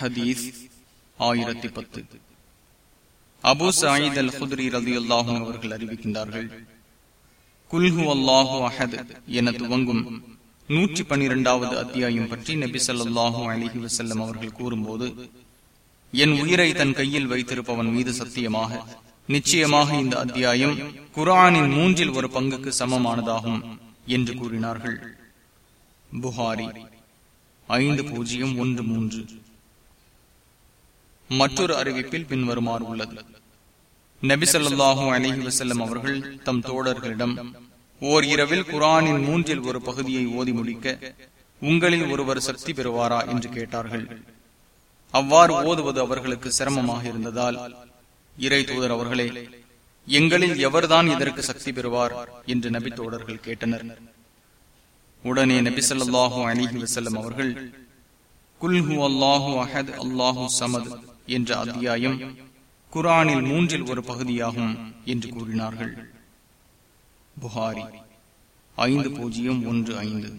ஹதீஸ் ஆயிரத்தி பத்து. அபு சாயித் அல் குதிரி ரதி அல்லாஹும் அவர்கள் அறிவிக்கின்றார்கள் குல்ஹு அல்லாஹு அஹத் என துவங்கும் நூற்றி பன்னிரெண்டாவது அத்தியாயம் பற்றி நபி சொல்லாஹு அலிஹி வசல்லம் அவர்கள் கூறும்போது என் உயிரை தன் கையில் வைத்திருப்பவன் மீது சத்தியமாக நிச்சயமாக இந்த அத்தியாயம் குரானின் மூன்றில் ஒரு பங்குக்கு சமமானதாகும் என்று கூறினார்கள். புகாரி ஐந்து பூஜ்ஜியம் ஒன்று மூன்று. மற்றொரு அறிவிப்பில் பின்வருமாறு உள்ளது. நபிசல்லாஹு அலஹி வசல்லம் அவர்கள் தம் தோழர்களிடம் ஓர் இரவில் குரானின் மூன்றில் ஒரு பகுதியை ஓதி முடிக்க உங்களில் ஒருவர் சக்தி பெறுவாரா? என்று கேட்டார்கள். அவ்வாறு ஓதுவது அவர்களுக்கு சிரமமாக இருந்ததால் இறை தூதர் அவர்களே எங்களில் எவர்தான் இதற்கு சக்தி பெறுவார்? என்று நபி தோழர்கள் கேட்டனர். உடனே நபிசல்லாஹு அலிஹி வசல்லம் அவர்கள் குல்ஹு அல்லாஹு அஹத் அல்லாஹு சமது. என்ற அத்தியாயம் குரானில் மூன்றில் ஒரு பகுதியாகும் என்று கூறினார்கள். புகாரி ஐந்து பூஜ்ஜியம் ஒன்று ஐந்து.